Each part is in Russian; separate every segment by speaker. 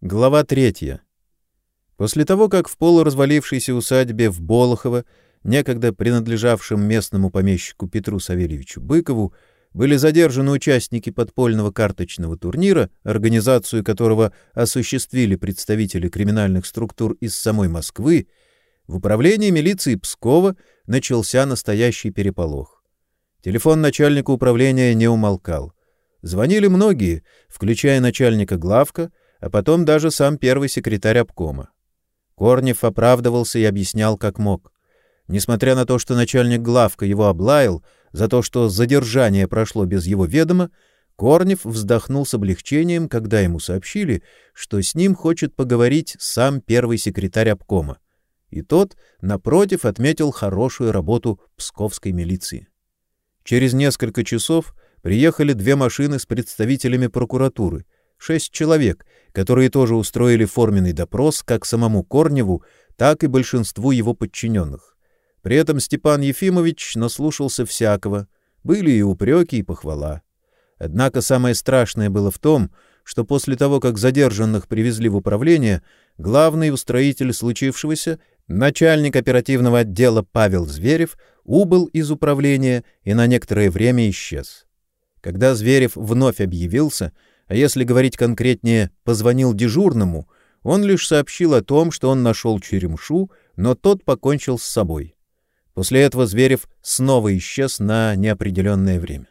Speaker 1: Глава третья. После того, как в полуразвалившейся усадьбе в Болохово, некогда принадлежавшем местному помещику Петру Савельевичу Быкову, были задержаны участники подпольного карточного турнира, организацию которого осуществили представители криминальных структур из самой Москвы, в управлении милиции Пскова начался настоящий переполох. Телефон начальника управления не умолкал. Звонили многие, включая начальника главка, а потом даже сам первый секретарь обкома. Корнев оправдывался и объяснял, как мог. Несмотря на то, что начальник главка его облаял за то, что задержание прошло без его ведома, Корнев вздохнул с облегчением, когда ему сообщили, что с ним хочет поговорить сам первый секретарь обкома. И тот, напротив, отметил хорошую работу псковской милиции. Через несколько часов приехали две машины с представителями прокуратуры — Шесть человек, которые тоже устроили форменный допрос как самому Корневу, так и большинству его подчиненных. При этом Степан Ефимович наслушался всякого, были и упреки, и похвала. Однако самое страшное было в том, что после того, как задержанных привезли в управление, главный устроитель случившегося, начальник оперативного отдела Павел Зверев, убыл из управления и на некоторое время исчез. Когда Зверев вновь объявился, а если говорить конкретнее, позвонил дежурному, он лишь сообщил о том, что он нашел черемшу, но тот покончил с собой. После этого Зверев снова исчез на неопределенное время.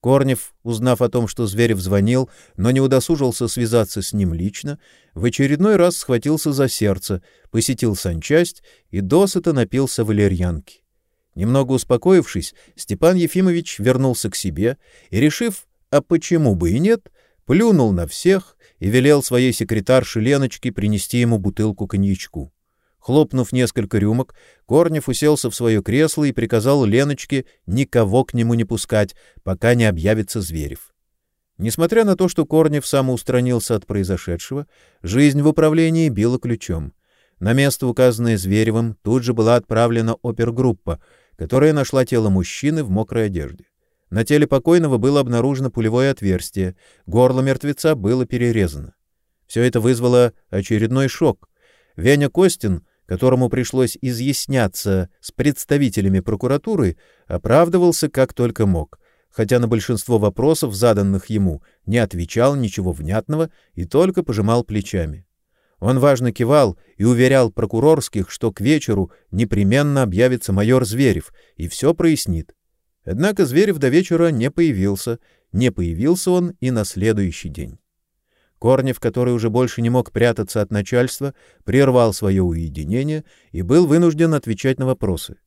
Speaker 1: Корнев, узнав о том, что Зверев звонил, но не удосужился связаться с ним лично, в очередной раз схватился за сердце, посетил санчасть и досыта напился валерьянки. Немного успокоившись, Степан Ефимович вернулся к себе и, решив, а почему бы и нет, плюнул на всех и велел своей секретарше Леночке принести ему бутылку коньячку. Хлопнув несколько рюмок, Корнев уселся в свое кресло и приказал Леночке никого к нему не пускать, пока не объявится Зверев. Несмотря на то, что Корнев самоустранился от произошедшего, жизнь в управлении била ключом. На место, указанное Зверевым, тут же была отправлена опергруппа, которая нашла тело мужчины в мокрой одежде. На теле покойного было обнаружено пулевое отверстие, горло мертвеца было перерезано. Все это вызвало очередной шок. Веня Костин, которому пришлось изъясняться с представителями прокуратуры, оправдывался как только мог, хотя на большинство вопросов, заданных ему, не отвечал ничего внятного и только пожимал плечами. Он важно кивал и уверял прокурорских, что к вечеру непременно объявится майор Зверев и все прояснит. Однако Зверев до вечера не появился, не появился он и на следующий день. Корнев, который уже больше не мог прятаться от начальства, прервал свое уединение и был вынужден отвечать на вопросы.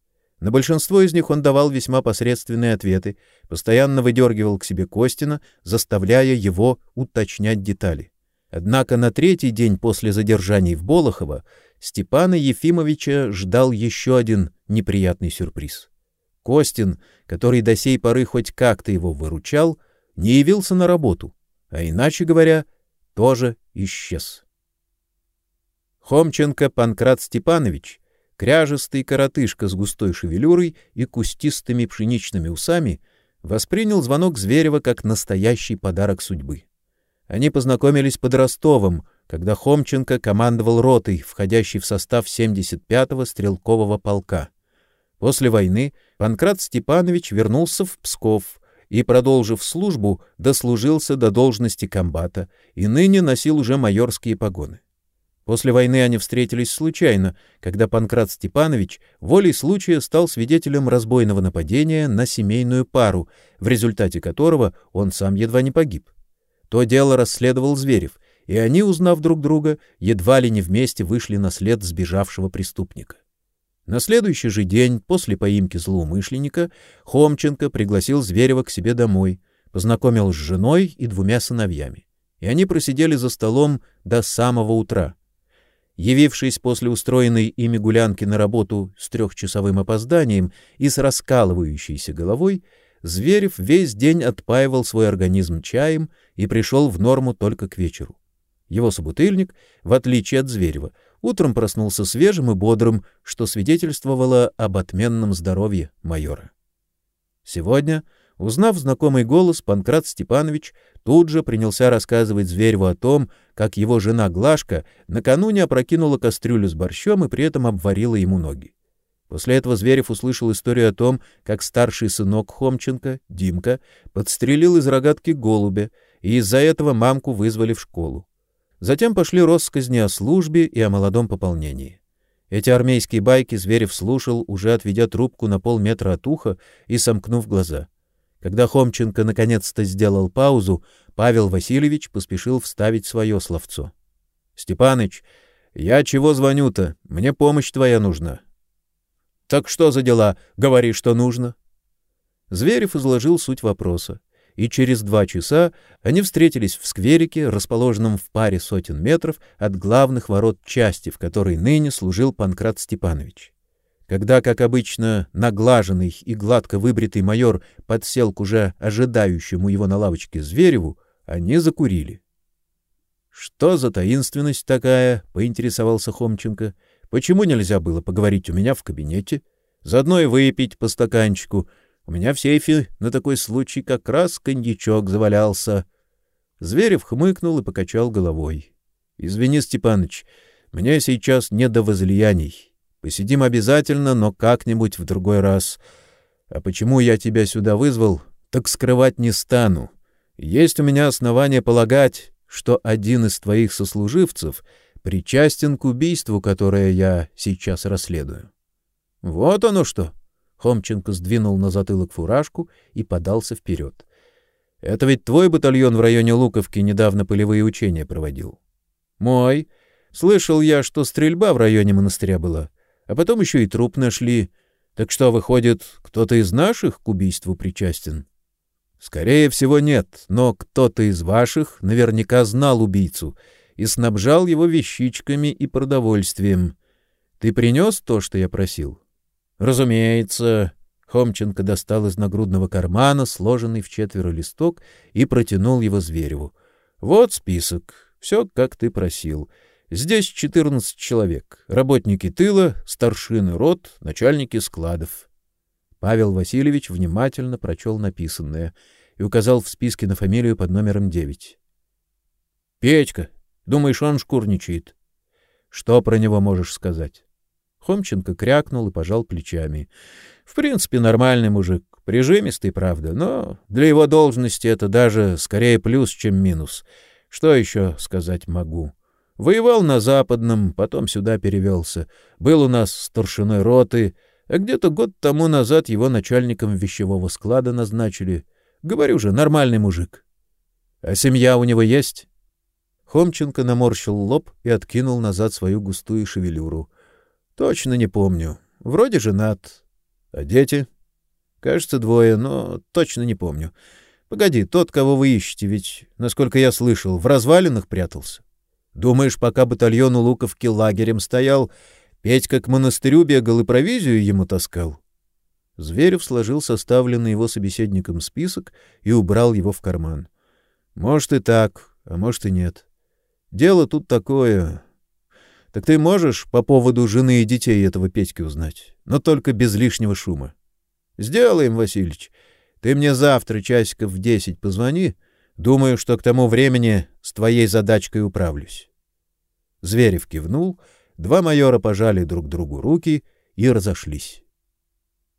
Speaker 1: На большинство из них он давал весьма посредственные ответы, постоянно выдергивал к себе Костина, заставляя его уточнять детали. Однако на третий день после задержаний в Болохово Степана Ефимовича ждал еще один неприятный сюрприз. Костин, который до сей поры хоть как-то его выручал, не явился на работу, а иначе говоря, тоже исчез. Хомченко Панкрат Степанович, кряжестый коротышка с густой шевелюрой и кустистыми пшеничными усами, воспринял звонок Зверева как настоящий подарок судьбы. Они познакомились под Ростовом, когда Хомченко командовал ротой, входящей в состав 75-го стрелкового полка. После войны Панкрат Степанович вернулся в Псков и, продолжив службу, дослужился до должности комбата и ныне носил уже майорские погоны. После войны они встретились случайно, когда Панкрат Степанович волей случая стал свидетелем разбойного нападения на семейную пару, в результате которого он сам едва не погиб. То дело расследовал Зверев, и они, узнав друг друга, едва ли не вместе вышли на след сбежавшего преступника. На следующий же день, после поимки злоумышленника, Хомченко пригласил Зверева к себе домой, познакомил с женой и двумя сыновьями. И они просидели за столом до самого утра. Явившись после устроенной ими гулянки на работу с трехчасовым опозданием и с раскалывающейся головой, Зверев весь день отпаивал свой организм чаем и пришел в норму только к вечеру. Его собутыльник, в отличие от Зверева, утром проснулся свежим и бодрым, что свидетельствовало об отменном здоровье майора. Сегодня, Узнав знакомый голос, Панкрат Степанович тут же принялся рассказывать Звереву о том, как его жена Глашка накануне опрокинула кастрюлю с борщом и при этом обварила ему ноги. После этого Зверев услышал историю о том, как старший сынок Хомченко, Димка, подстрелил из рогатки голубя, и из-за этого мамку вызвали в школу. Затем пошли россказни о службе и о молодом пополнении. Эти армейские байки Зверев слушал, уже отведя трубку на полметра от уха и сомкнув глаза. Когда Хомченко наконец-то сделал паузу, Павел Васильевич поспешил вставить свое словцо. — Степаныч, я чего звоню-то? Мне помощь твоя нужна. — Так что за дела? Говори, что нужно. Зверев изложил суть вопроса, и через два часа они встретились в скверике, расположенном в паре сотен метров от главных ворот части, в которой ныне служил Панкрат Степанович. Когда, как обычно, наглаженный и гладко выбритый майор подсел к уже ожидающему его на лавочке Звереву, они закурили. Что за таинственность такая, поинтересовался Хомченко. Почему нельзя было поговорить у меня в кабинете, заодно и выпить по стаканчику? У меня в сейфе на такой случай как раз коньячок завалялся. Зверев хмыкнул и покачал головой. Извини, Степаныч, мне сейчас не до возлияний. Посидим обязательно, но как-нибудь в другой раз. А почему я тебя сюда вызвал, так скрывать не стану. Есть у меня основания полагать, что один из твоих сослуживцев причастен к убийству, которое я сейчас расследую. Вот оно что. Хомченко сдвинул на затылок фуражку и подался вперед. Это ведь твой батальон в районе Луковки недавно полевые учения проводил. Мой. Слышал я, что стрельба в районе монастыря была. А потом еще и труп нашли. Так что, выходит, кто-то из наших к убийству причастен? Скорее всего, нет, но кто-то из ваших наверняка знал убийцу и снабжал его вещичками и продовольствием. Ты принес то, что я просил? Разумеется. Хомченко достал из нагрудного кармана сложенный в четверо листок и протянул его Звереву. Вот список. Все, как ты просил. Здесь 14 человек: работники тыла, старшины рот, начальники складов. Павел Васильевич внимательно прочел написанное и указал в списке на фамилию под номером 9. Петька, думаешь, он шкурничает? Что про него можешь сказать? Хомченко крякнул и пожал плечами. В принципе, нормальный мужик, прижимистый, правда, но для его должности это даже скорее плюс, чем минус. Что еще сказать могу? Воевал на Западном, потом сюда перевелся. Был у нас старшиной роты, а где-то год тому назад его начальником вещевого склада назначили. Говорю же, нормальный мужик. А семья у него есть? Хомченко наморщил лоб и откинул назад свою густую шевелюру. Точно не помню. Вроде женат. А дети? Кажется, двое, но точно не помню. Погоди, тот, кого вы ищете, ведь, насколько я слышал, в развалинах прятался. Думаешь, пока батальон у Луковки лагерем стоял, Петька к монастырю бегал и провизию ему таскал? Зверев сложил составленный его собеседником список и убрал его в карман. Может и так, а может и нет. Дело тут такое. Так ты можешь по поводу жены и детей этого Петьки узнать, но только без лишнего шума. Сделаем, Васильич. Ты мне завтра часиков в десять позвони, Думаю, что к тому времени с твоей задачкой управлюсь. Зверев кивнул, два майора пожали друг другу руки и разошлись.